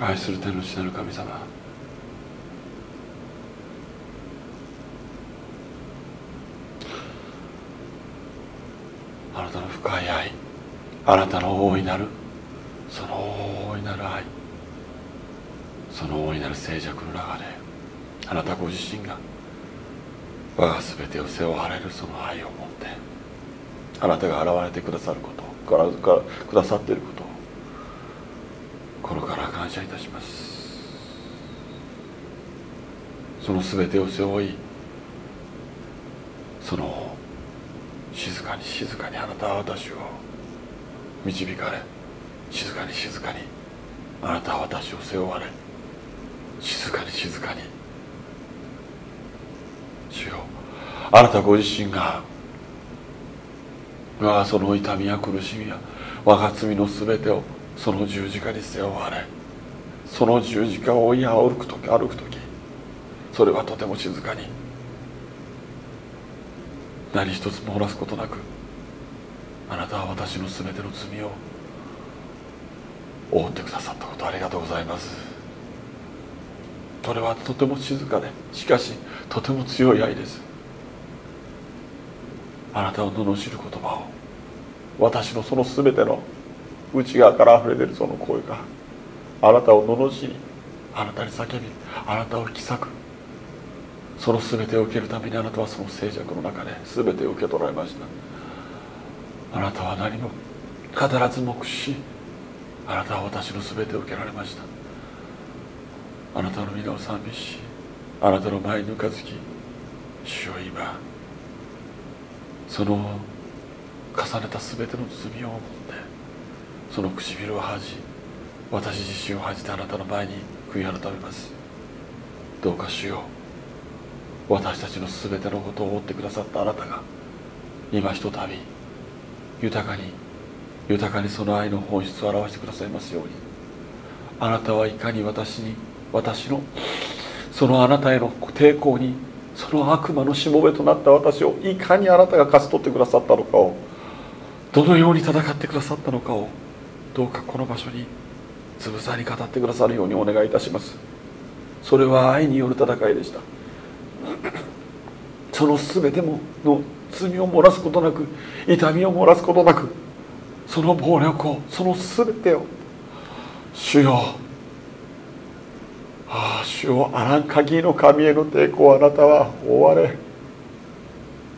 愛する天の父なる神様。あなたの深い愛あなたの大いなるその大いなる愛その大いなる静寂の中であなたご自身が我が全てを背負われるその愛を持ってあなたが現れてくださることくださっていること感謝いたします。その全てを背負いその静かに静かにあなたは私を導かれ静かに静かにあなたは私を背負われ静かに静かに主よあなたご自身が我がその痛みや苦しみや我が罪の全てをその十字架に背負われその十字架を追い歩く時歩く時それはとても静かに何一つ漏らすことなくあなたは私の全ての罪を覆ってくださったことありがとうございます。それはとても静かでしかしとても強い愛です。あなたを罵る言葉を私のその全ての内側から溢れ出るその声があなたを罵りあなたに叫びあなたを引き裂くその全てを受けるためにあなたはその静寂の中で全てを受け取られました。あなたは何も必ず目視しあなたは私の全てを受けられました。あなたの皆を賛美しあなたの前にぬかずき主よ今その重ねた全ての罪を思ってその唇を恥じ私自身を恥じてあなたの前に悔い改めます。どうか主よう。私たちの全てのことを追ってくださったあなたが今ひとたび豊かに豊かにその愛の本質を表してくださいますように。あなたはいかに私に私のそのあなたへの抵抗にその悪魔のしもべとなった私をいかにあなたが勝ち取ってくださったのかをどのように戦ってくださったのかをどうかこの場所につぶさに語ってくださるようにお願いいたします。それは愛による戦いでした。その全てもの罪を漏らすことなく痛みを漏らすことなくその暴力をその全てを主よああ主よあらん限りの神への抵抗あなたは追われ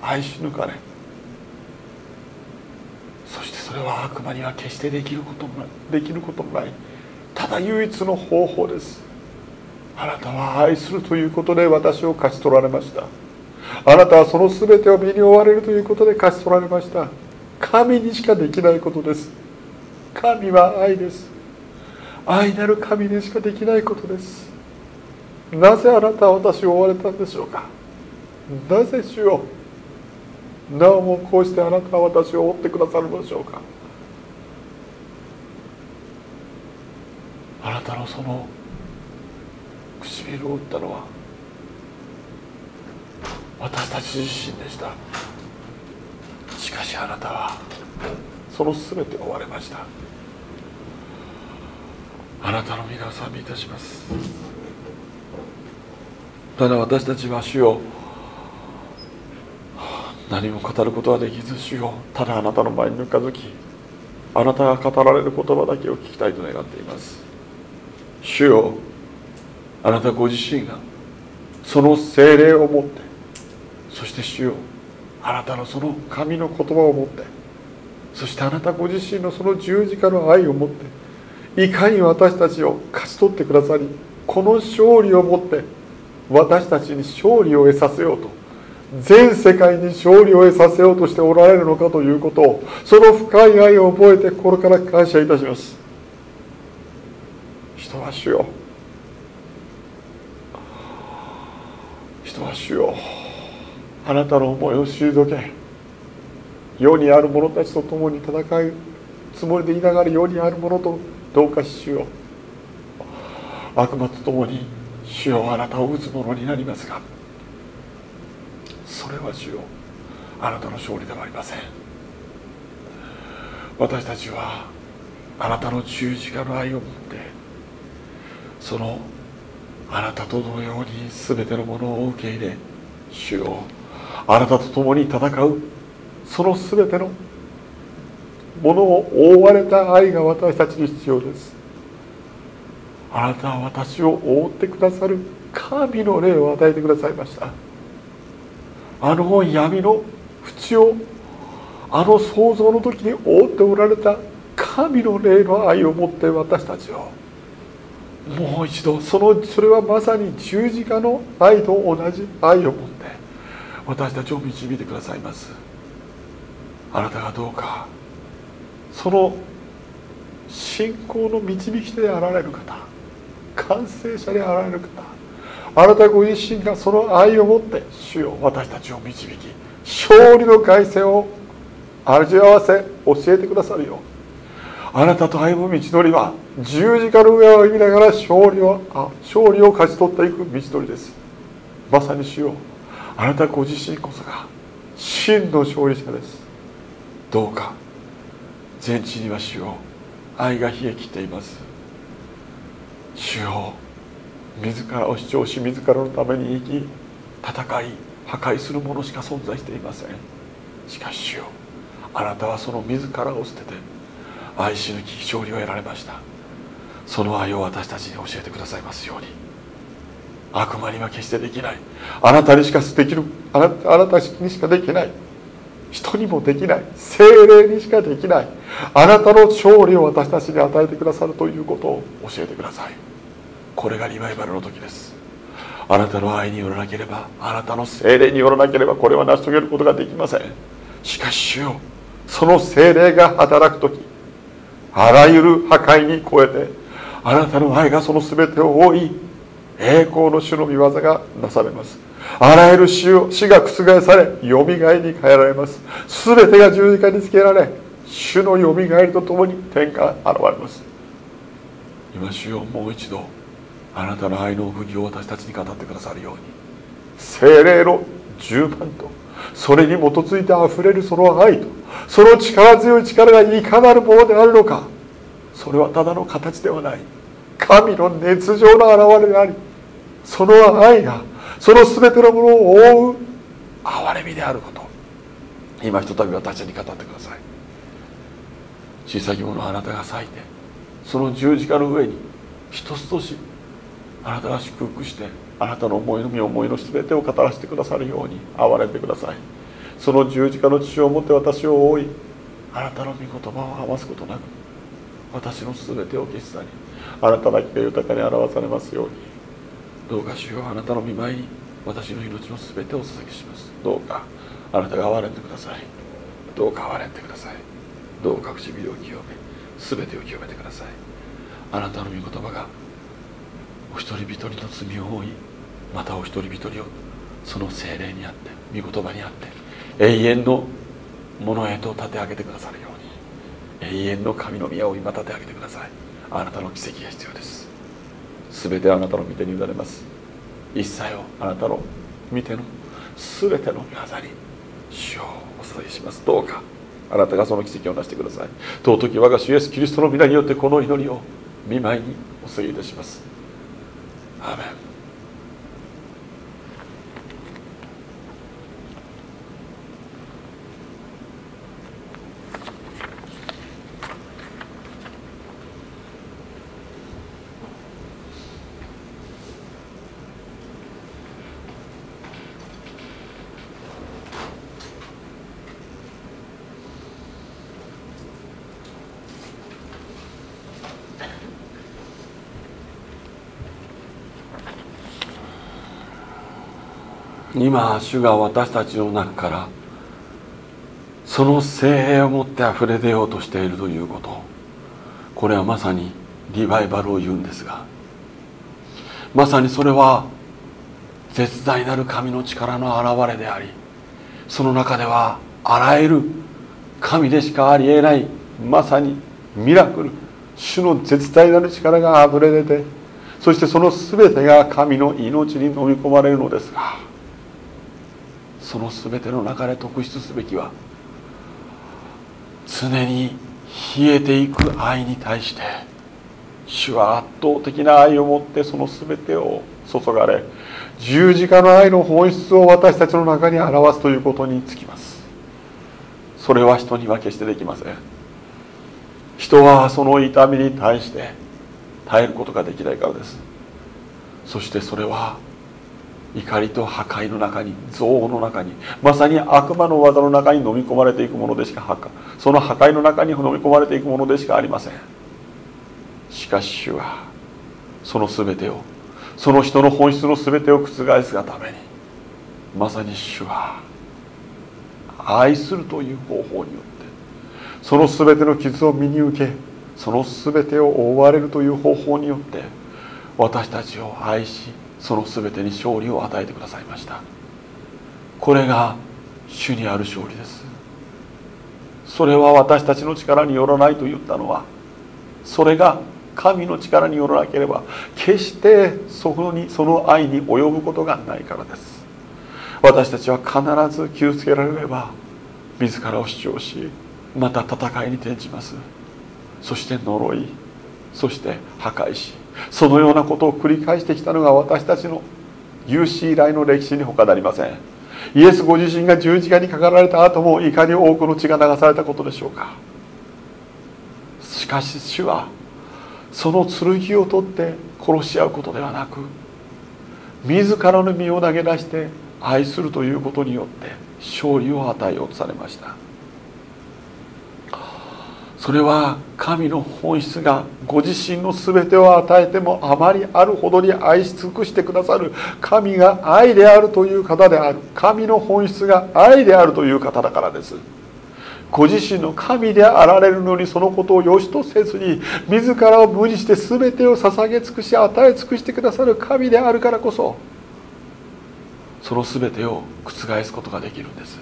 愛し抜かれそしてそれは悪魔には決してできることもないできることもない。ただ唯一の方法です。あなたは愛するということで私を勝ち取られました。あなたはその全てを身に負われるということで勝ち取られました。神にしかできないことです。神は愛です。愛なる神にしかできないことです。なぜあなたは私を追われたんでしょうか。なぜ主よ。なおもこうしてあなたは私を追ってくださるのでしょうか。あなたのその唇を打ったのは私たち自身でした。しかしあなたはその全てを追われました。あなたの皆を賛美いたします。ただ私たちは主よ何も語ることはできず主よただあなたの前にぬかずきあなたが語られる言葉だけを聞きたいと願っています。主よあなたご自身がその精霊を持ってそして主よあなたのその神の言葉を持ってそしてあなたご自身のその十字架の愛を持っていかに私たちを勝ち取ってくださりこの勝利をもって私たちに勝利を得させようと全世界に勝利を得させようとしておられるのかということをその深い愛を覚えて心から感謝いたします。人は主よ。人は主よ。あなたの思いを退け。世にある者たちと共に戦うつもりでいながら世にある者とどうか主よ。悪魔と共に主よあなたを打つ者になりますが。それは主よ。あなたの勝利ではありません。私たちはあなたの十字架の愛を持ってそのあなたと同様に全てのものを受け入れ主よあなたと共に戦うその全てのものを覆われた愛が私たちに必要です。あなたは私を覆ってくださる神の霊を与えてくださいました。あの闇の淵をあの創造の時に覆っておられた神の霊の愛を持って私たちをもう一度そのそれはまさに十字架の愛と同じ愛を持って私たちを導いてくださいます。あなたがどうかその信仰の導き手であられる方完成者であられる方あなたご自身がその愛を持って主よ私たちを導き勝利の凱旋を味わわせ教えてくださるようあなたと歩む道のりは十字架の上を見ながら勝利を勝利を勝ち取っていく道のりです。まさに主よ。あなたご自身こそが真の勝利者です。どうか全地には主よ。愛が冷え切っています。主よ自らを主張し自らのために生き戦い破壊する者しか存在していません。しかし主よあなたはその自らを捨てて愛し抜き勝利を得られました。その愛を私たちに教えてくださいますように。悪魔には決してできない。あなたにしかできるあなあなたにしかできない。人にもできない。精霊にしかできない。あなたの勝利を私たちに与えてくださるということを教えてください。これがリバイバルの時です。あなたの愛によらなければあなたの精霊によらなければこれは成し遂げることができません。しかし主よその精霊が働く時あらゆる破壊に超えてあなたの愛がその全てを覆い栄光の主の御業がなされます。あらゆる死を死が覆されよみがえりに変えられます。全てが十字架につけられ主のよみがえりとともに天下現れます。今主よもう一度あなたの愛の奥義を私たちに語ってくださるように精霊の十万とそれに基づいてあふれるその愛と。その力強い力がいかなるものであるのか。それはただの形ではない。神の熱情の表れであり。その愛がその全てのものを覆う憐れみであること。今ひとたび私に語ってください。小さきものあなたが咲いてその十字架の上に一つとしあなたが祝福してあなたの思いの身思いの全てを語らせてくださるように憐れんでください。その十字架の血を持って私を覆いあなたの御言葉を余すことなく私の全てを消し去りあなただけが豊かに表されますようにどうか主よあなたの見舞いに私の命の全てをお捧げします。どうかあなたが憐れんでください。どうか憐れんでください。どうか唇を清め全てを清めてください。あなたの御言葉がお一人一人の罪を負いまたお一人一人をその精霊にあって御言葉にあって永遠のものへと立て上げてくださるように永遠の神の宮を今立て上げてください。あなたの奇跡が必要です。全てあなたの御手に委ねます。一切をあなたの御手の全ての御業に主をお捧げします。どうかあなたがその奇跡をなしてください。尊き我が主イエスキリストの皆によってこの祈りを見舞いにお捧げいたします。アーメン。今主が私たちの中からその精霊を持って溢れ出ようとしているということ。これはまさにリバイバルを言うんですが。まさにそれは絶大なる神の力の現れでありその中ではあらゆる神でしかありえないまさにミラクル主の絶大なる力があふれ出てそしてその全てが神の命に飲み込まれるのですが。その全ての中で特筆すべきは常に冷えていく愛に対して主は圧倒的な愛を持ってその全てを注がれ十字架の愛の本質を私たちの中に表すということにつきます。それは人には決してできません。人はその痛みに対して耐えることができないからです。そしてそれは怒りと破壊の中に憎悪の中にまさに悪魔の技の中に飲み込まれていくものでしかその破壊の中に飲み込まれていくものでしかありません。しかし主はその全てをその人の本質の全てを覆すがためにまさに主は愛するという方法によってその全ての傷を身に受けその全てを覆われるという方法によって私たちを愛しその全てに勝利を与えてくださいました。これが主にある勝利です。それは私たちの力によらないと言ったのはそれが神の力によらなければ決してそこにその愛に及ぶことがないからです。私たちは必ず気をつけられれば自らを主張しまた戦いに転じます。そして呪いそして破壊しそのようなことを繰り返してきたのが私たちの有史以来の歴史に他なりません。イエスご自身が十字架にかかられた後もいかに多くの血が流されたことでしょうか。しかし主はその剣を取って殺し合うことではなく自らの身を投げ出して愛するということによって勝利を与えようとされました。それは神の本質がご自身の全てを与えてもあまりあるほどに愛し尽くしてくださる神が愛であるという方である。神の本質が愛であるという方だからです。ご自身の神であられるのにそのことを良しとせずに自らを無にして全てを捧げ尽くし与え尽くしてくださる神であるからこそその全てを覆すことができるんです。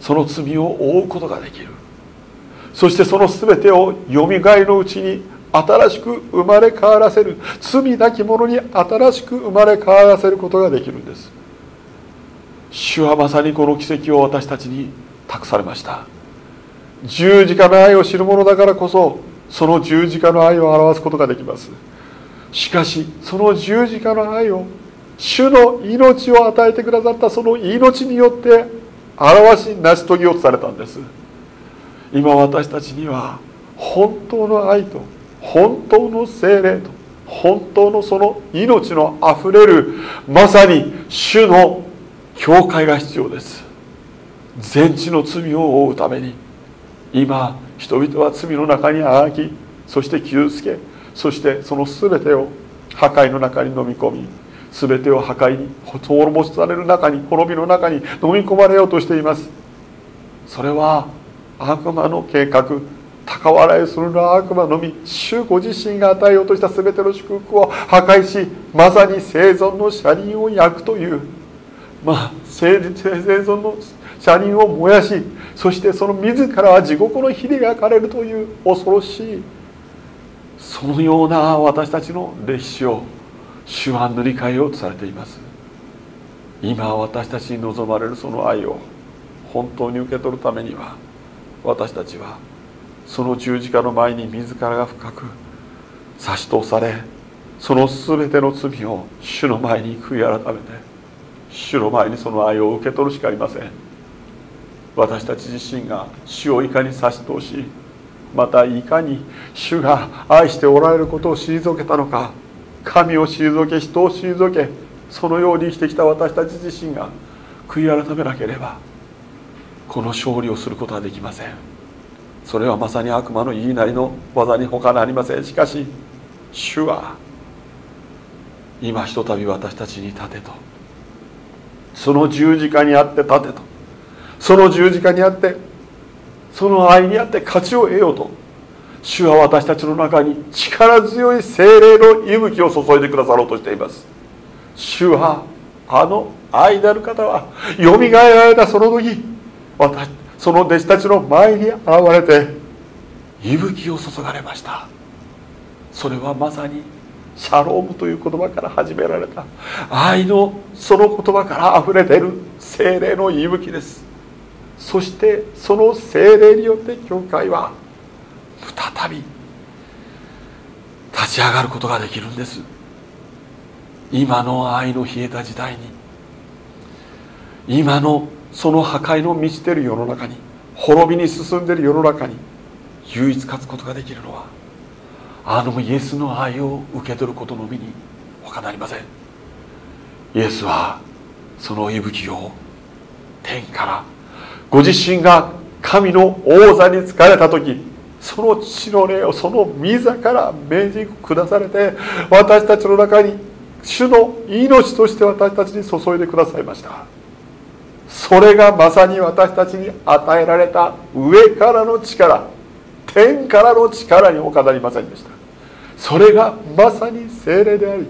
その罪を負うことができる。そしてその全てをよみがえのうちに新しく生まれ変わらせる罪なき者に新しく生まれ変わらせることができるんです。主はまさにこの奇跡を私たちに託されました。十字架の愛を知る者だからこそその十字架の愛を表すことができます。しかしその十字架の愛を主の命を与えてくださったその命によって表し成し遂げようとされたんです。今私たちには本当の愛と本当の精霊と本当のその命のあふれるまさに主の教会が必要です。全地の罪を負うために今人々は罪の中にあがきそして傷つけそしてその全てを破壊の中に飲み込み全てを破壊に滅ぼされる中に滅びの中に飲み込まれようとしています。それは悪魔の計画高笑いするのは悪魔のみ主ご自身が与えようとした全ての祝福を破壊しまさに生存の車輪を焼くという。まあ生存の車輪を燃やしそしてその自らは地獄の火で焼かれるという恐ろしいそのような私たちの歴史を主は塗り替えようとされています。今私たちに望まれるその愛を本当に受け取るためには私たちはその十字架の前に自らが深く差し通されその全ての罪を主の前に悔い改めて主の前にその愛を受け取るしかありません。私たち自身が主をいかに差し通しまたいかに主が愛しておられることを退けたのか神を退け人を退けそのように生きてきた私たち自身が悔い改めなければこの勝利をすることはできません。それはまさに悪魔の言いなりの技に他なりません。しかし主は今ひとたび私たちに立てと。その十字架にあって立てと。その十字架にあってその愛にあって勝ちを得ようと。主は私たちの中に力強い精霊の息吹を注いでくださろうとしています。主はあの愛なる方はよみがえられたその時私その弟子たちの前に現れて息吹を注がれました。それはまさにシャロームという言葉から始められた。愛のその言葉から溢れている精霊の息吹です。そしてその精霊によって教会は再び立ち上がることができるんです。今の愛の冷えた時代に今のその破壊の満ちてる世の中に滅びに進んでいる世の中に唯一勝つことができるのはあのイエスの愛を受け取ることのみに他なりません。イエスはその息吹を天からご自身が神の王座に疲れた時その血の霊をその御座から命じ下されて私たちの中に主の命として私たちに注いでくださいました。それがまさに私たちに与えられた上からの力天からの力に他なりませんでした。それがまさに精霊であり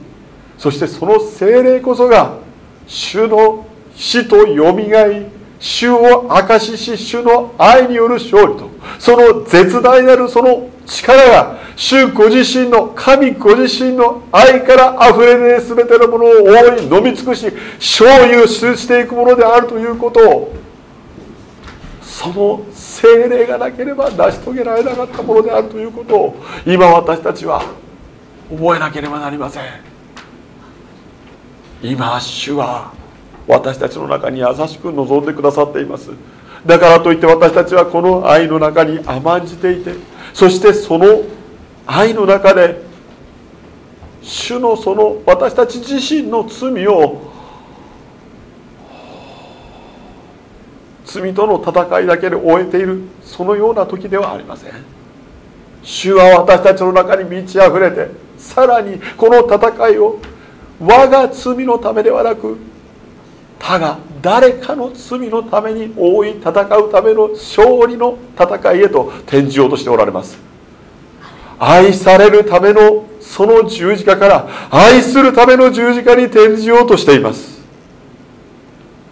そしてその精霊こそが主の死とよみがえり主を証しし主の愛による勝利とその絶大なるその力が主ご自身の神ご自身の愛から溢れ出全てのものを大いに飲み尽くし所有していくものであるということをその精霊がなければ成し遂げられなかったものであるということを今私たちは覚えなければなりません。今主は私たちの中に優しく望んでくださっています。だからといって私たちはこの愛の中に甘んじていてそしてその愛の中で主のその私たち自身の罪を罪との戦いだけで終えているそのような時ではありません。主は私たちの中に満ち溢れてさらにこの戦いを我が罪のためではなく他が誰かの罪のために覆い戦うための勝利の戦いへと転じようとしておられます。愛されるためのその十字架から愛するための十字架に転じようとしています。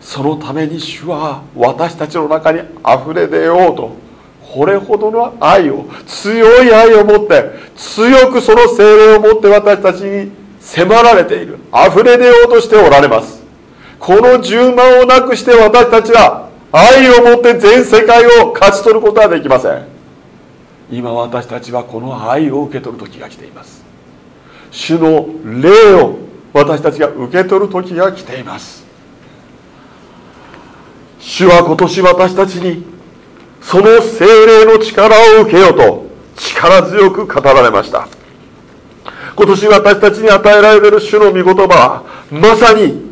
そのために主は私たちの中に溢れ出ようとこれほどの愛を強い愛を持って強くその精霊を持って私たちに迫られている。溢れ出ようとしておられます。この10万をなくして私たちは愛を持って全世界を勝ち取ることはできません。今私たちはこの愛を受け取る時が来ています。主の霊を私たちが受け取る時が来ています。主は今年私たちにその精霊の力を受けようと力強く語られました。今年私たちに与えられている主の御言葉はまさに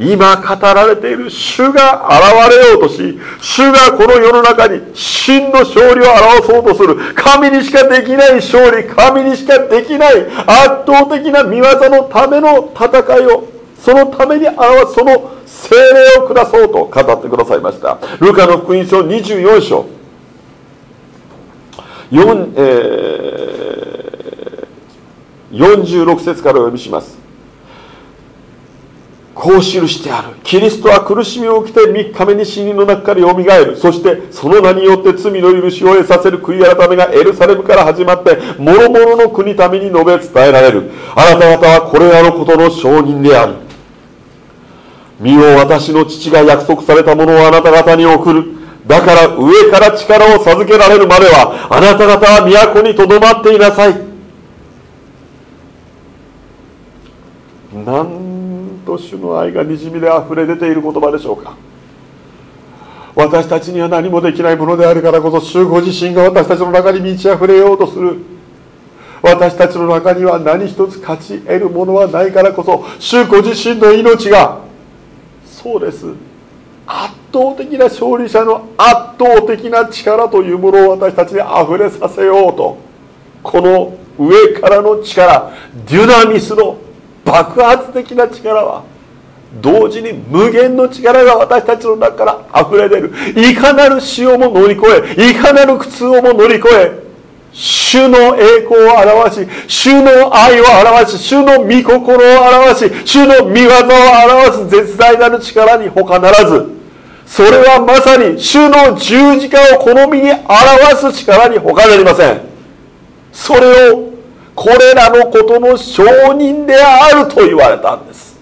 今語られている主が現れようとし主がこの世の中に真の勝利を表そうとする。神にしかできない勝利神にしかできない圧倒的な見業のための戦いをそのために表すその精霊を下そうと語ってくださいました。ルカの福音書24章。4、えー、46節からお読みします。こう記してある。キリストは苦しみを受けて3日目に死人の中からよみがえる。そしてその名によって罪の許しを得させる悔い改めがエルサレムから始まって諸々の国民に述べ伝えられる。あなた方はこれらのことの証人である。身を私の父が約束されたものをあなた方に送る。だから上から力を授けられるまではあなた方は都にとどまっていなさい。と主の愛がにじみで溢れ出ている言葉でしょうか。私たちには何もできないものであるからこそ主ご自身が私たちの中に満ち溢れようとする。私たちの中には何一つ勝ち得るものはないからこそ主ご自身の命がそうです。圧倒的な勝利者の圧倒的な力というものを私たちにあふれさせようとこの上からの力デュナミスの爆発的な力は同時に無限の力が私たちの中から溢れ出るいかなる死をも乗り越えいかなる苦痛をも乗り越え主の栄光を表し、主の愛を表し、主の御心を表し、主の御業を表す絶大なる力に他ならず、それはまさに主の十字架を好みに表す力に他なりません。それをこれらのことの証人であると言われたんです。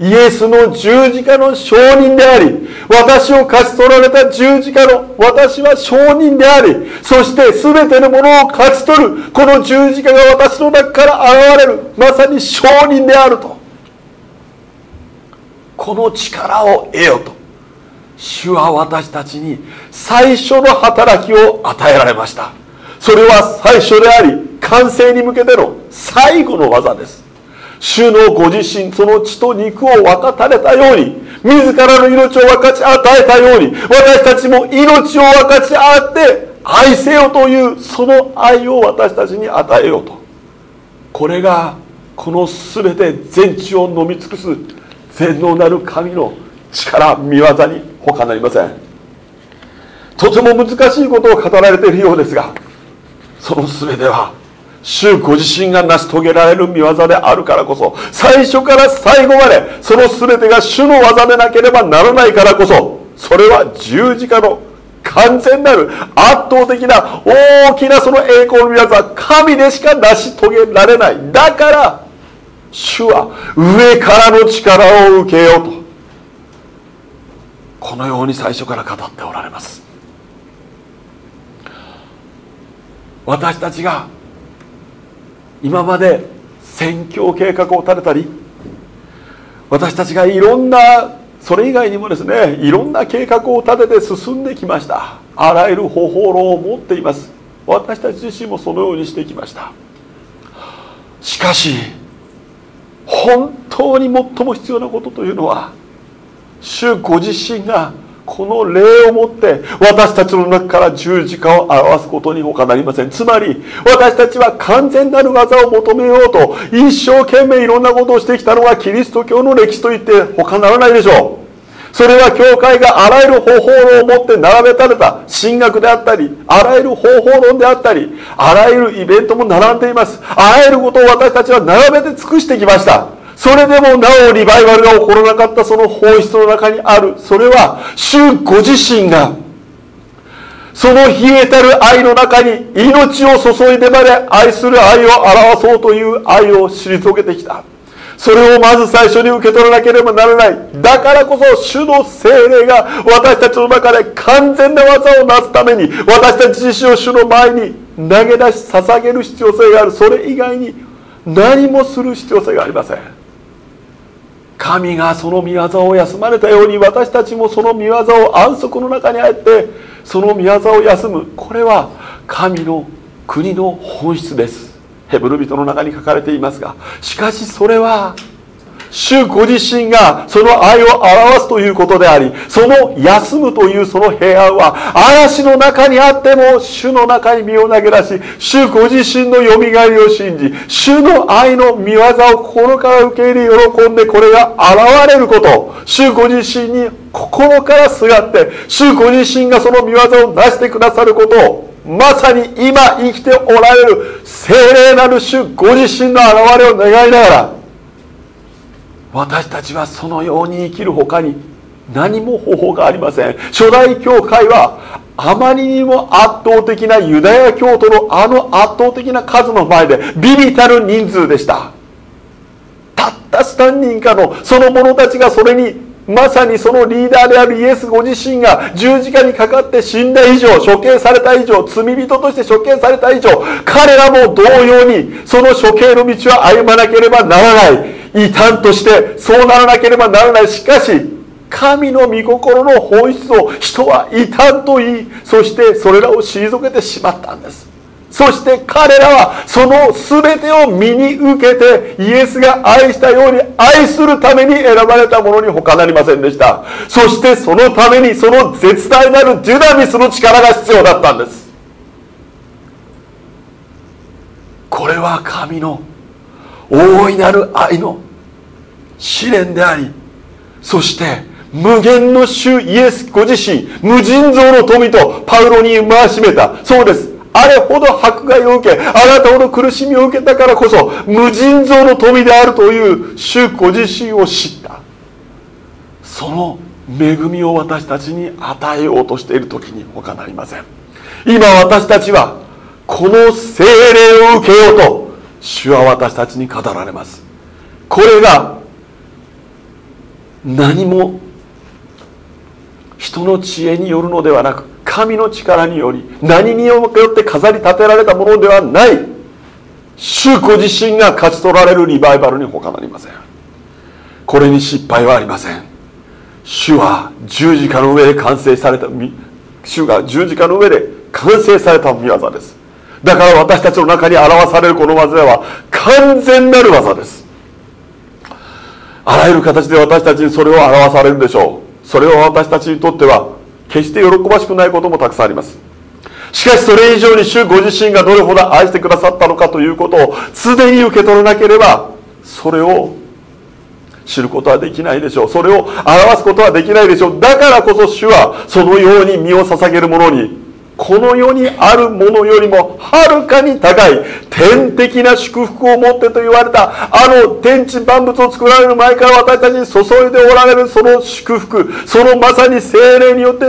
イエスの十字架の証人であり私を勝ち取られた十字架の私は証人でありそして全てのものを勝ち取るこの十字架が私の中から現れるまさに証人であるとこの力を得よと主は私たちに最初の働きを与えられましたそれは最初であり完成に向けての最後の技です。主のご自身その血と肉を分かたれたように自らの命を分かち与えたように私たちも命を分かち合って愛せよというその愛を私たちに与えようと。これがこの全て全地を飲み尽くす全能なる神の力見業に他なりません。とても難しいことを語られているようですがその全ては主ご自身が成し遂げられる見業であるからこそ最初から最後までその全てが主の技でなければならないからこそそれは十字架の完全なる圧倒的な大きなその栄光の見業は神でしか成し遂げられない。だから主は上からの力を受けようとこのように最初から語っておられます。私たちが今まで宣教計画を立てたり私たちがいろんなそれ以外にもですねいろんな計画を立てて進んできました。あらゆる方法論を持っています。私たち自身もそのようにしてきました。しかし本当に最も必要なことというのは主ご自身がこの霊をもって私たちの中から十字架を表すことに他なりません。つまり私たちは完全なる技を求めようと一生懸命いろんなことをしてきたのがキリスト教の歴史といって他ならないでしょう。それは教会があらゆる方法論を持って並べたれた神学であったりあらゆる方法論であったりあらゆるイベントも並んでいます。あらゆることを私たちは並べて尽くしてきました。それでもなおリバイバルが起こらなかったその本質の中にある。それは主ご自身がその冷えたる愛の中に命を注いでまで愛する愛を表そうという愛を退けてきた。それをまず最初に受け取らなければならない。だからこそ主の精霊が私たちの中で完全な技をなすために私たち自身を主の前に投げ出し捧げる必要性がある。それ以外に何もする必要性がありません。神がその御業を休まれたように私たちもその御業を安息の中にあってその御業を休む。これは神の国の本質です。ヘブル人の中に書かれていますがしかしそれは主ご自身がその愛を表すということでありその休むというその平安は嵐の中にあっても主の中に身を投げ出し主ご自身のよみがえりを信じ主の愛の見業を心から受け入れ喜んでこれが現れること。主ご自身に心からすがって主ご自身がその見業を成してくださることをまさに今生きておられる聖霊なる主ご自身の現れを願いながら私たちはそのように生きる他に何も方法がありません。初代教会はあまりにも圧倒的なユダヤ教徒のあの圧倒的な数の前でビビたる人数でした。たった3人かのその者たちがそれにまさにそのリーダーであるイエスご自身が十字架にかかって死んだ以上処刑された以上罪人として処刑された以上彼らも同様にその処刑の道を歩まなければならない。異端としてそうならなければならない。しかし神の御心の本質を人は異端と言いそしてそれらを退けてしまったんです。そして彼らはその全てを身に受けてイエスが愛したように愛するために選ばれたものに他なりませんでした。そしてそのためにその絶大なるデュナミスの力が必要だったんです。これは神の大いなる愛の試練でありそして無限の主イエスご自身無尽蔵の富とパウロに回しめた。そうです。あれほど迫害を受けあなたほど苦しみを受けたからこそ無尽蔵の富であるという主ご自身を知った。その恵みを私たちに与えようとしている時に他なりません。今私たちはこの精霊を受けようと主は私たちに語られます。これが何も人の知恵によるのではなく神の力により何によって飾り立てられたものではない。主ご自身が勝ち取られるリバイバルに他なりません。これに失敗はありません。主は十字架の上で完成された主が十字架の上で完成された御業です。だから私たちの中に表されるこの技は完全なる技です。あらゆる形で私たちにそれを表されるでしょう。それは私たちにとっては決して喜ばしくないこともたくさんあります。しかしそれ以上に主ご自身がどれほど愛してくださったのかということを常に受け取らなければそれを知ることはできないでしょう。それを表すことはできないでしょう。だからこそ主はそのように身を捧げる者にこの世にあるものよりもはるかに高い天的な祝福を持ってと言われたあの天地万物を作られる前から私たちに注いでおられるその祝福そのまさに精霊によって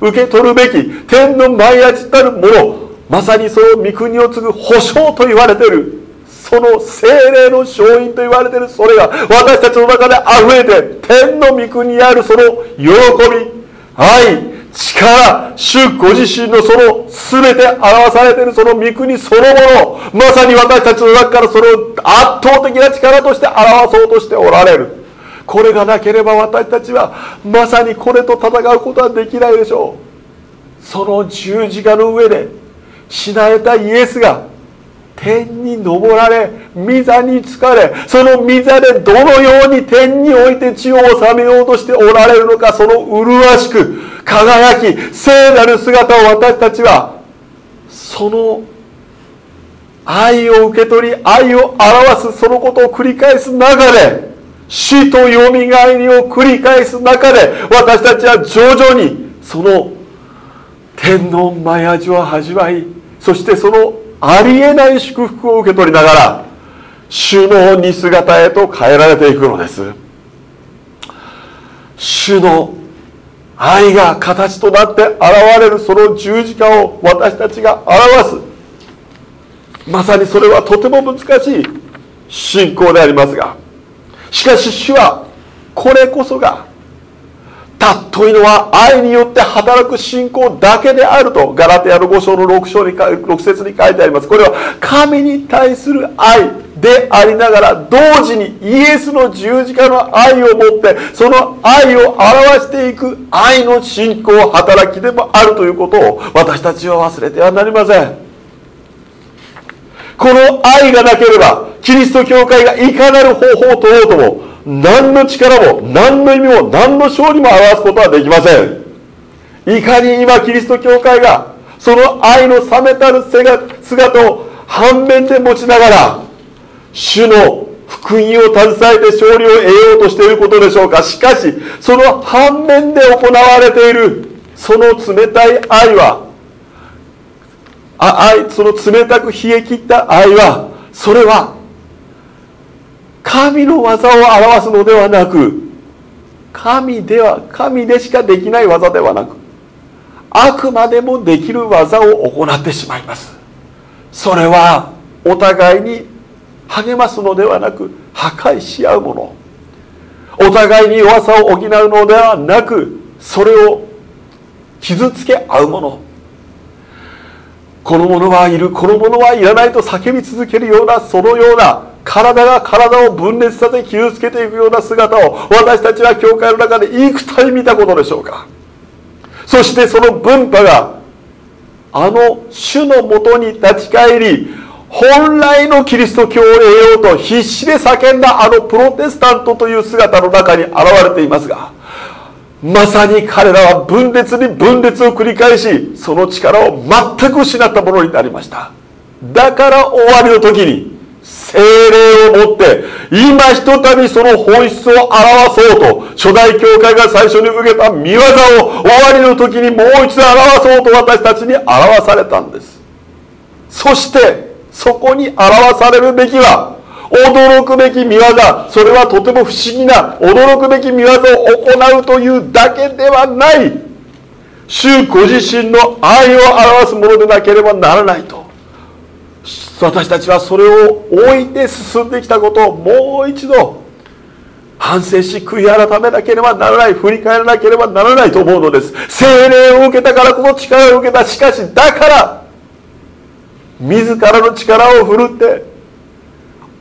受け取るべき天の舞い味たるものまさにその御国を継ぐ保証と言われているその精霊の勝因と言われているそれが私たちの中で溢れて天の御国にあるその喜び愛力主ご自身のその全て表されているその御国そのものまさに私たちの中からそれを圧倒的な力として表そうとしておられる。これがなければ私たちはまさにこれと戦うことはできないでしょう。その十字架の上で死なれたイエスが天に昇られ御座に疲れその御座でどのように天において地を治めようとしておられるのかその麗しく輝き聖なる姿を私たちはその愛を受け取り愛を表すそのことを繰り返す中で死とよみがえりを繰り返す中で私たちは徐々にその天の前味を味わいそしてそのありえない祝福を受け取りながら主の似姿へと変えられていくのです。主の愛が形となって現れるその十字架を私たちが表す。まさにそれはとても難しい信仰でありますがしかし主はこれこそが尊いのは愛によって働く信仰だけであるとガラテヤの5章の6章に6節に書いてあります。これは神に対する愛でありながら同時にイエスの十字架の愛を持ってその愛を表していく愛の信仰働きでもあるということを私たちは忘れてはなりません。この愛がなければキリスト教会がいかなる方法を取ろうとも何の力も何の意味も何の勝利も表すことはできません。いかに今キリスト教会がその愛の冷めたる姿を反面で持ちながら主の福音を携えて勝利を得ようとしていることでしょうか。しかしその反面で行われているその冷たい愛はあ愛その冷たく冷え切った愛はそれは神の技を表すのではなく神では神でしかできない技ではなくあくまでもできる技を行ってしまいます。それはお互いに励ますのではなく破壊し合うもの。お互いに弱さを補うのではなくそれを傷つけ合うもの。この者はいるこの者はいらないと叫び続けるようなそのような体が体を分裂させ傷つけていくような姿を私たちは教会の中で幾度見たことでしょうか。そしてその分派があの主のもとに立ち返り本来のキリスト教を得ようと必死で叫んだあのプロテスタントという姿の中に現れていますがまさに彼らは分裂に分裂を繰り返しその力を全く失ったものになりました。だから終わりの時に精霊を持って今ひとたびその本質を表そうと初代教会が最初に受けた見業を終わりの時にもう一度表そうと私たちに表されたんです。そしてそこに表されるべきは驚くべき見業それはとても不思議な驚くべき見業を行うというだけではない。主ご自身の愛を表すものでなければならないと。私たちはそれを置いて進んできたことをもう一度反省し悔い改めなければならない振り返らなければならないと思うのです。精霊を受けたからこそ力を受けた。しかしだから自らの力を振るって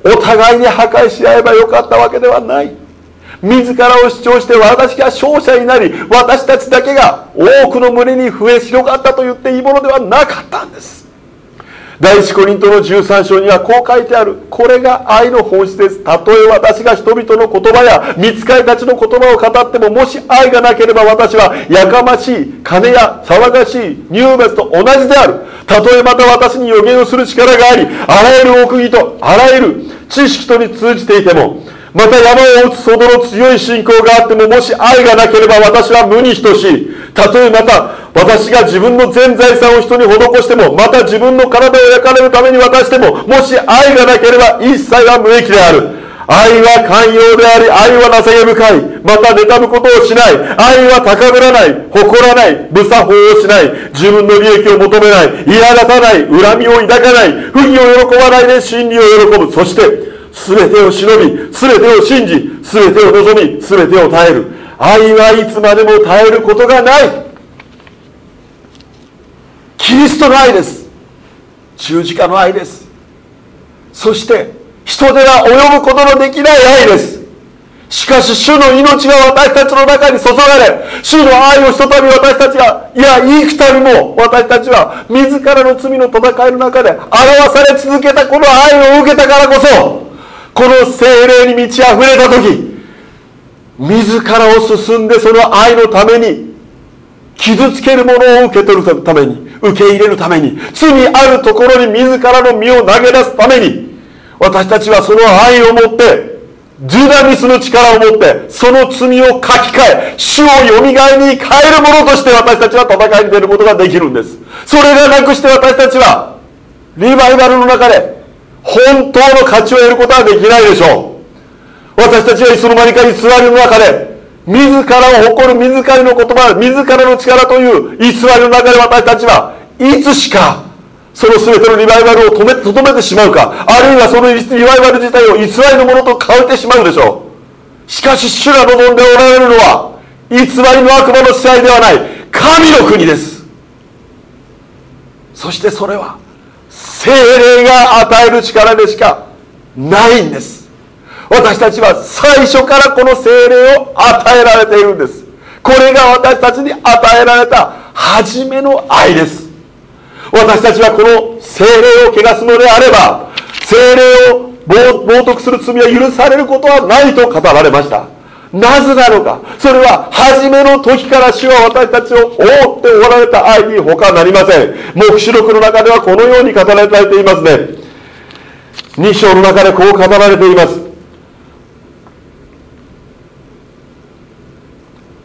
お互いに破壊し合えばよかったわけではない。自らを主張して私が勝者になり私たちだけが多くの群れに増え広がったと言っていいものではなかったんです。第一コリントの13章にはこう書いてある。これが愛の本質です。たとえ私が人々の言葉や見つかりたちの言葉を語ってももし愛がなければ私はやかましい金や騒がしい乳別と同じである。たとえまた私に予言をする力がありあらゆる奥義とあらゆる知識とに通じていてもまた山を打つほどの強い信仰があってももし愛がなければ私は無に等しい。たとえまた私が自分の全財産を人に施してもまた自分の体を焼かれるために渡してももし愛がなければ一切は無益である。愛は寛容であり愛は情け深い。また妬むことをしない。愛は高ぶらない。誇らない。無作法をしない。自分の利益を求めない。苛立たない。恨みを抱かない。不義を喜ばないで真理を喜ぶ。そして全てを忍び全てを信じ全てを望み全てを耐える。愛はいつまでも耐えることがない。キリストの愛です。十字架の愛です。そして人では及ぶことのできない愛です。しかし主の命が私たちの中に注がれ主の愛をひとたび私たちがいや幾度も私たちは自らの罪の戦いの中で表され続けたこの愛を受けたからこそこの精霊に満ち溢れた時自らを進んでその愛のために傷つけるものを受け取るために受け入れるために罪あるところに自らの身を投げ出すために私たちはその愛を持ってデュナミスの力を持ってその罪を書き換え主をよみがえに変えるものとして私たちは戦いに出ることができるんです。それがなくして私たちはリバイバルの中で本当の価値を得ることはできないでしょう。私たちはいつの間にか偽りの中で自らを誇る自らの言葉自らの力という偽りの中で私たちはいつしかその全てのリバイバルを止めとどめてしまうかあるいはそのリバイバル自体を偽りのものと変えてしまうでしょう。しかし主が望んでおられるのは偽りの悪魔の支配ではない神の国です。そしてそれは精霊が与える力でしかないんです。私たちは最初からこの精霊を与えられているんです。これが私たちに与えられた初めの愛です。私たちはこの精霊を汚すのであれば精霊を冒涜する罪は許されることはないと語られました。なぜなのか？それは初めの時から主は私たちを覆っておられた愛に他なりません。黙示録の中ではこのように語られていますね。2章の中でこう語られています。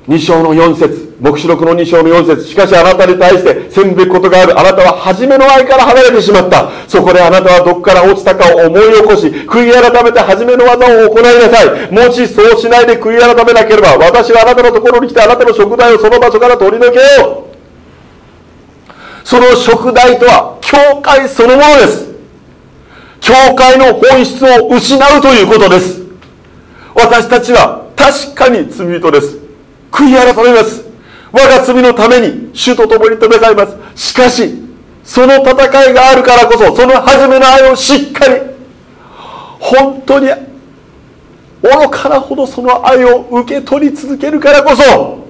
2章の4節。黙示録の2章の4節。しかしあなたに対してせんべきことがある。あなたは初めの愛から離れてしまった。そこであなたはどこから落ちたかを思い起こし悔い改めて初めの技を行いなさい。もしそうしないで悔い改めなければ私はあなたのところに来てあなたの食材をその場所から取り除けよう。その食材とは教会そのものです。教会の本質を失うということです。私たちは確かに罪人です。悔い改めます。我が罪のために主と共に戦います。しかしその戦いがあるからこそその初めの愛をしっかり本当に愚かなほどその愛を受け取り続けるからこそ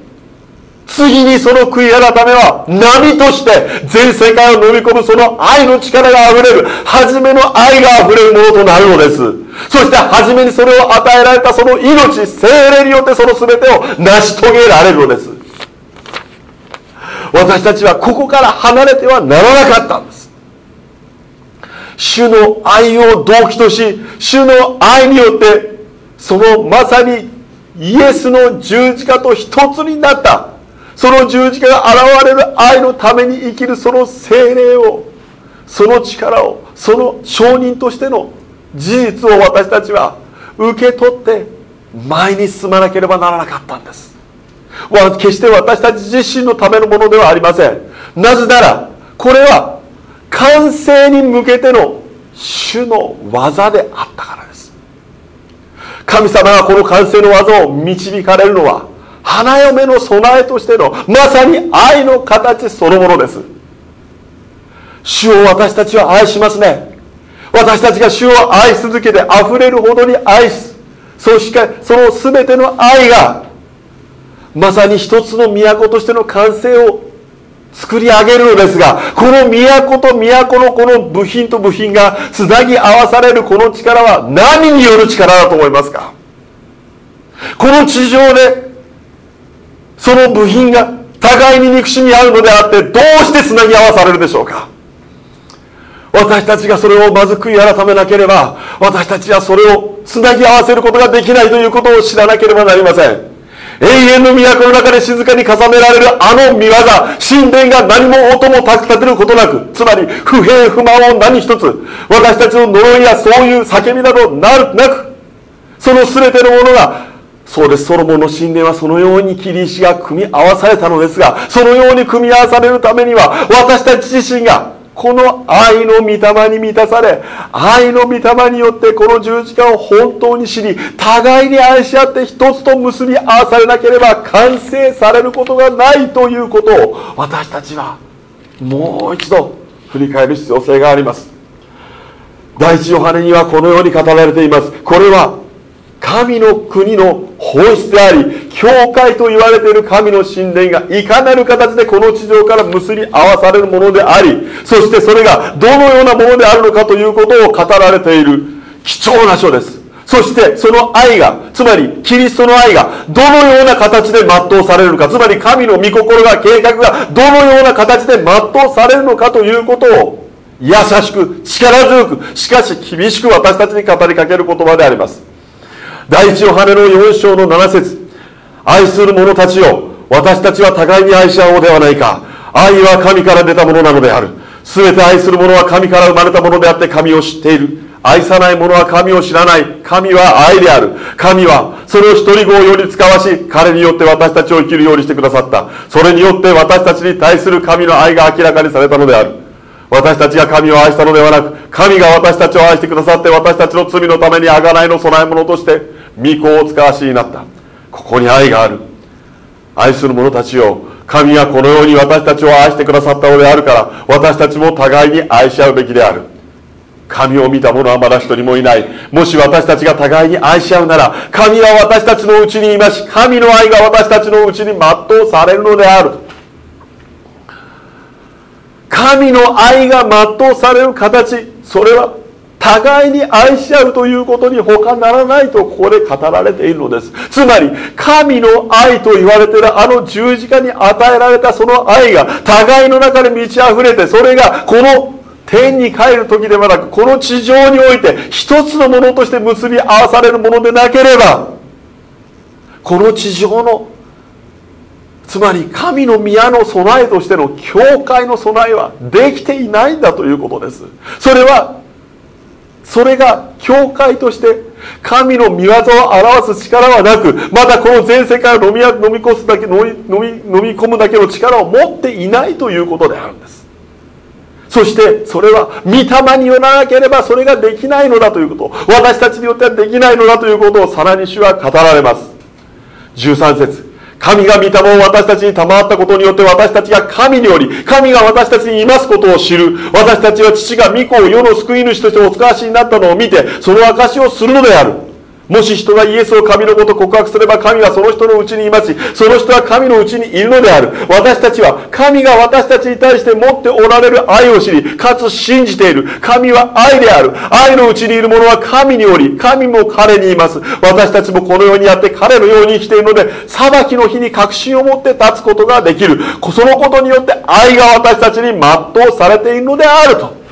次にその悔い改めは波として全世界を飲み込むその愛の力があふれる初めの愛があふれるものとなるのです。そして初めにそれを与えられたその命精霊によってその全てを成し遂げられるのです。私たちはここから離れてはならなかったんです。主の愛を動機とし主の愛によってそのまさにイエスの十字架と一つになった。その十字架が現れる愛のために生きるその精霊をその力をその証人としての事実を私たちは受け取って前に進まなければならなかったんです。決して私たち自身のためのものではありません。なぜならこれは完成に向けての主の技であったからです。神様がこの完成の技を導かれるのは花嫁の備えとしてのまさに愛の形そのものです。主を私たちは愛しますね。私たちが主を愛し続けて溢れるほどに愛すそしてその全ての愛がまさに一つの都としての完成を作り上げるのですがこの都と都のこの部品と部品がつなぎ合わされるこの力は何による力だと思いますか？この地上でその部品が互いに憎しみ合うのであってどうしてつなぎ合わされるでしょうか？私たちがそれをまず悔い改めなければ私たちはそれをつなぎ合わせることができないということを知らなければなりません。永遠の都の中で静かに重ねられるあの見業。神殿が何も音も立てることなくつまり不平不満を何一つ。私たちの呪いやそういう叫びなどなるなく。その全てのものがそうです。ソロモンの神殿はそのように切り石が組み合わされたのですがそのように組み合わされるためには私たち自身がこの愛の御霊に満たされ愛の御霊によってこの十字架を本当に知り互いに愛し合って一つと結び合わされなければ完成されることがないということを私たちはもう一度振り返る必要性があります。第一ヨハネにはこのように語られています。これは神の国の本質であり教会と言われている神の神殿がいかなる形でこの地上から結び合わされるものでありそしてそれがどのようなものであるのかということを語られている貴重な書です。そしてその愛がつまりキリストの愛がどのような形で全うされるのかつまり神の御心が計画がどのような形で全うされるのかということを優しく力強くしかし厳しく私たちに語りかける言葉であります。第一ヨハネの4章の7節。愛する者たちよ私たちは互いに愛し合おうではないか。愛は神から出たものなのである。全て愛する者は神から生まれたものであって神を知っている。愛さない者は神を知らない。神は愛である。神はそれを一人子をより使わし彼によって私たちを生きるようにしてくださった。それによって私たちに対する神の愛が明らかにされたのである。私たちが神を愛したのではなく神が私たちを愛してくださって私たちの罪のために贖いの供え物として御子を使わしになった。ここに愛がある。愛する者たちよ神はこのように私たちを愛してくださったのであるから私たちも互いに愛し合うべきである。神を見た者はまだ一人もいない。もし私たちが互いに愛し合うなら神は私たちのうちにいまし神の愛が私たちのうちに全うされるのである。神の愛が全うされる形。それは互いに愛し合うということに他ならないとここで語られているのです。つまり神の愛と言われているあの十字架に与えられたその愛が互いの中で満ち溢れてそれがこの天に帰る時ではなくこの地上において一つのものとして結び合わされるものでなければこの地上のつまり神の宮の備えとしての教会の備えはできていないんだということです。それはそれが教会として神の御業を表す力はなくまたこの全世界を飲み飲み越すだけ飲み飲み込むだけの力を持っていないということであるんです。そしてそれは御霊によらなければそれができないのだということ。私たちによってはできないのだということをさらに主は語られます。13節。神が御霊を私たちに賜ったことによって私たちが神により、神が私たちにいますことを知る。私たちは父が御子を世の救い主としてお使わしになったのを見て、その証しをするのである。もし人がイエスを神のこと告白すれば神はその人のうちにいますし、その人は神のうちにいるのである。私たちは神が私たちに対して持っておられる愛を知り、かつ信じている。神は愛である。愛のうちにいる者は神により、神も彼にいます。私たちもこのようにやって彼のように生きているので、裁きの日に確信を持って立つことができる。そのことによって愛が私たちに全うされているのであると。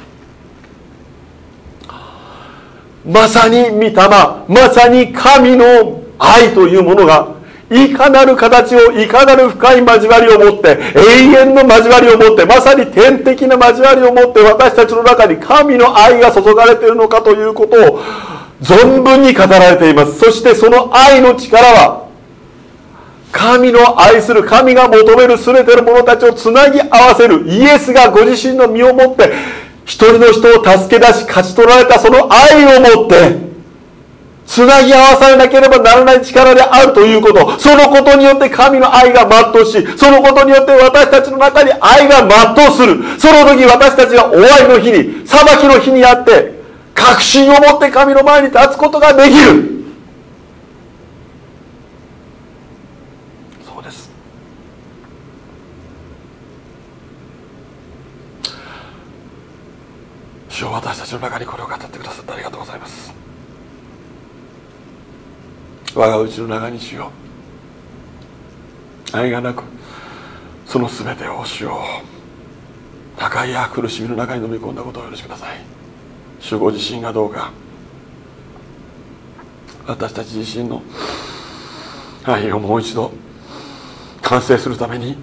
まさに御霊まさに神の愛というものがいかなる形をいかなる深い交わりを持って永遠の交わりを持ってまさに天的な交わりを持って私たちの中に神の愛が注がれているのかということを存分に語られています。そしてその愛の力は神の愛する神が求める全ての者たちをつなぎ合わせるイエスがご自身の身をもって一人の人を助け出し勝ち取られたその愛を持ってつなぎ合わされなければならない力であるということ。そのことによって神の愛が全うしそのことによって私たちの中に愛が全うする。その時私たちが終わりの日に裁きの日にあって確信を持って神の前に立つことができるそうです私たちの中にこれを語ってくださってありがとうございます。我が内の中にしよう。愛がなくその全てをしよう。高いや苦しみの中に飲み込んだことを許しください。主ご自身がどうか。私たち自身の愛をもう一度完成するために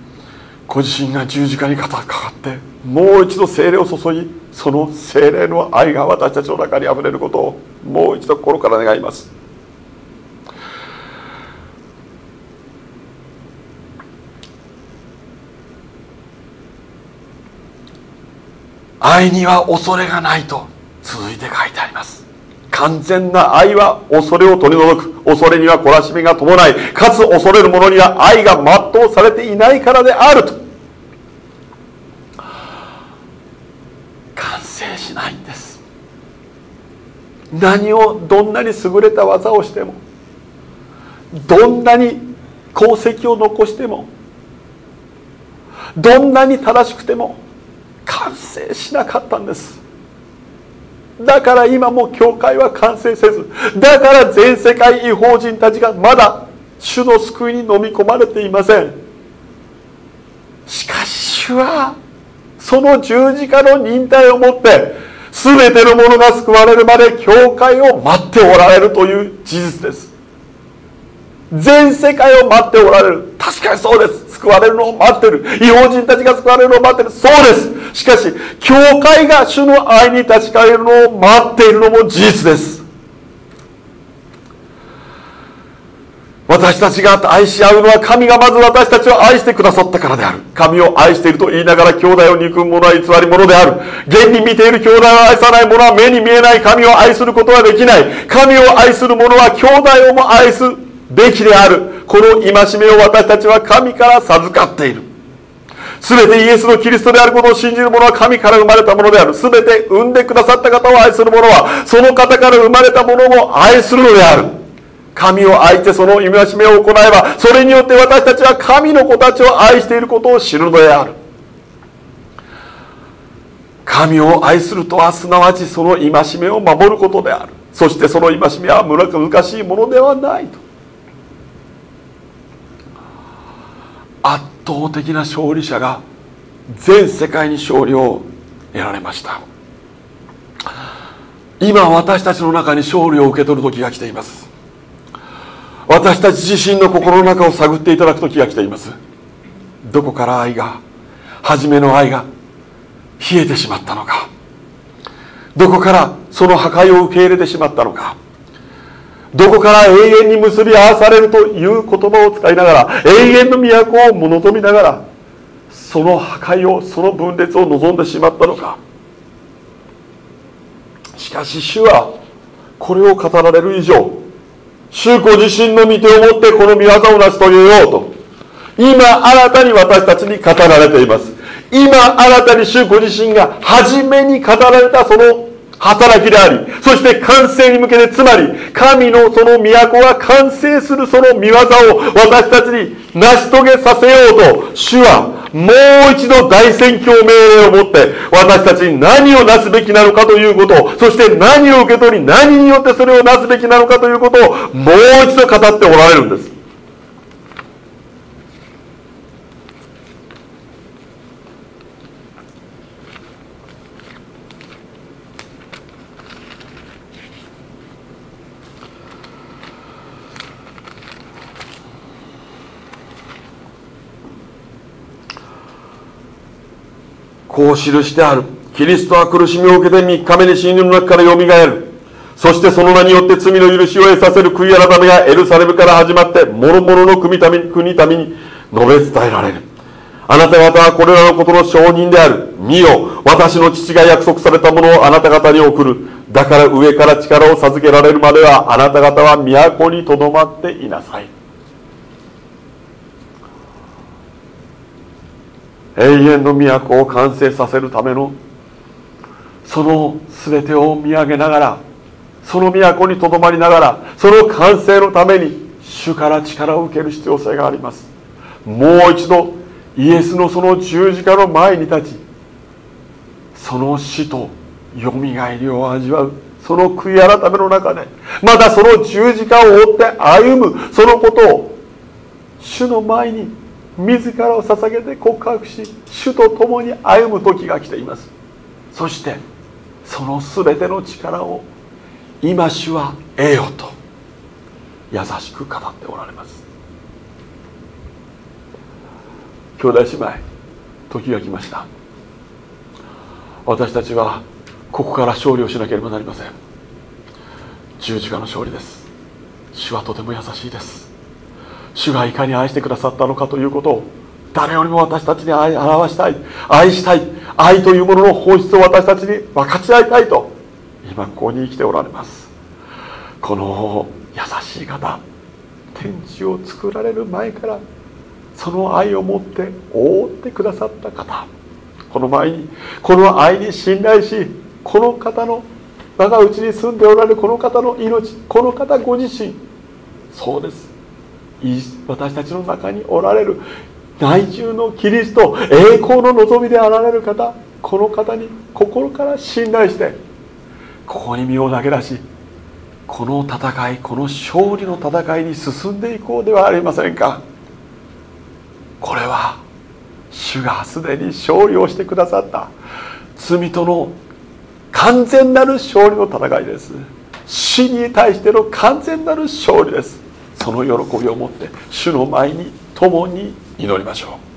ご自身が十字架にかかってもう一度精霊を注ぎその精霊の愛が私たちの中にあふれることをもう一度心から願います。愛には恐れがないと続いて書いてあります。完全な愛は恐れを取り除く。恐れには懲らしみが伴いかつ恐れる者には愛が全うされていないからであると。完成しないんです。何をどんなに優れた技をしてもどんなに功績を残してもどんなに正しくても完成しなかったんです。だから今も教会は完成せずだから全世界違法人たちがまだ主の救いに飲み込まれていません。しかし主はその十字架の忍耐をもって全てのものが救われるまで教会を待っておられるという事実です。全世界を待っておられる。確かにそうです。救われるのを待ってる。違法人たちが救われるのを待ってる。そうです。しかし教会が主の愛に立ち返るのを待っているのも事実です。私たちが愛し合うのは神がまず私たちを愛してくださったからである。神を愛していると言いながら兄弟を憎む者は偽り者である。現に見ている兄弟を愛さない者は目に見えない。神を愛することはできない。神を愛する者は兄弟をも愛すべきである。この戒めを私たちは神から授かっている。全てイエスのキリストであることを信じる者は神から生まれたものである。全て産んでくださった方を愛する者はその方から生まれたものも愛するのである。神を愛してその戒めを行えばそれによって私たちは神の子たちを愛していることを知るのである。神を愛するとはすなわちその戒めを守ることである。そしてその戒めは難しいものではないと。圧倒的な勝利者が全世界に勝利を得られました。今私たちの中に勝利を受け取る時が来ています。私たち自身の心の中を探っていただく時が来ています。どこから愛が初めの愛が冷えてしまったのか。どこからその破壊を受け入れてしまったのか。どこから永遠に結び合わされるという言葉を使いながら永遠の都をも望みながらその破壊をその分裂を望んでしまったのか。しかし主はこれを語られる以上主ご自身の御手を持ってこの御業を成し遂げようと今新たに私たちに語られています。今新たに主ご自身が初めに語られたその働きでありそして完成に向けてつまり神のその都が完成するその見業を私たちに成し遂げさせようと主はもう一度大宣教命令を持って私たちに何をなすべきなのかということそして何を受け取り何によってそれをなすべきなのかということをもう一度語っておられるんです。こう記してある。キリストは苦しみを受けて3日目に死人の中からよみがえる。そしてその名によって罪の許しを得させる悔い改めがエルサレムから始まって諸々の国民国民に述べ伝えられる。あなた方はこれらのことの証人である。見よ私の父が約束されたものをあなた方に送る。だから上から力を授けられるまではあなた方は都にとどまっていなさい。永遠の都を完成させるためのその全てを見上げながらその都にとどまりながらその完成のために主から力を受ける必要性があります。もう一度イエスのその十字架の前に立ちその死とよみがえりを味わうその悔い改めの中でまたその十字架を追って歩むそのことを主の前に自らを捧げて告白し主と共に歩む時が来ています。そしてその全ての力を今主は得よと優しく語っておられます。兄弟姉妹時が来ました。私たちはここから勝利をしなければなりません。十字架の勝利です。主はとても優しいです。主がいかに愛してくださったのかということを誰よりも私たちに表したい愛したい愛というものの本質を私たちに分かち合いたいと今ここに生きておられます。この優しい方天地を作られる前からその愛を持って覆ってくださった方この前にこの愛に信頼しこの方の我がうちに住んでおられるこの方の命この方ご自身そうです。私たちの中におられる内中のキリスト栄光の望みであられる方この方に心から信頼してここに身を投げ出しこの戦いこの勝利の戦いに進んでいこうではありませんか。これは主がすでに勝利をしてくださった罪との完全なる勝利の戦いです。死に対しての完全なる勝利です。その喜びを持って主の前に共に祈りましょう。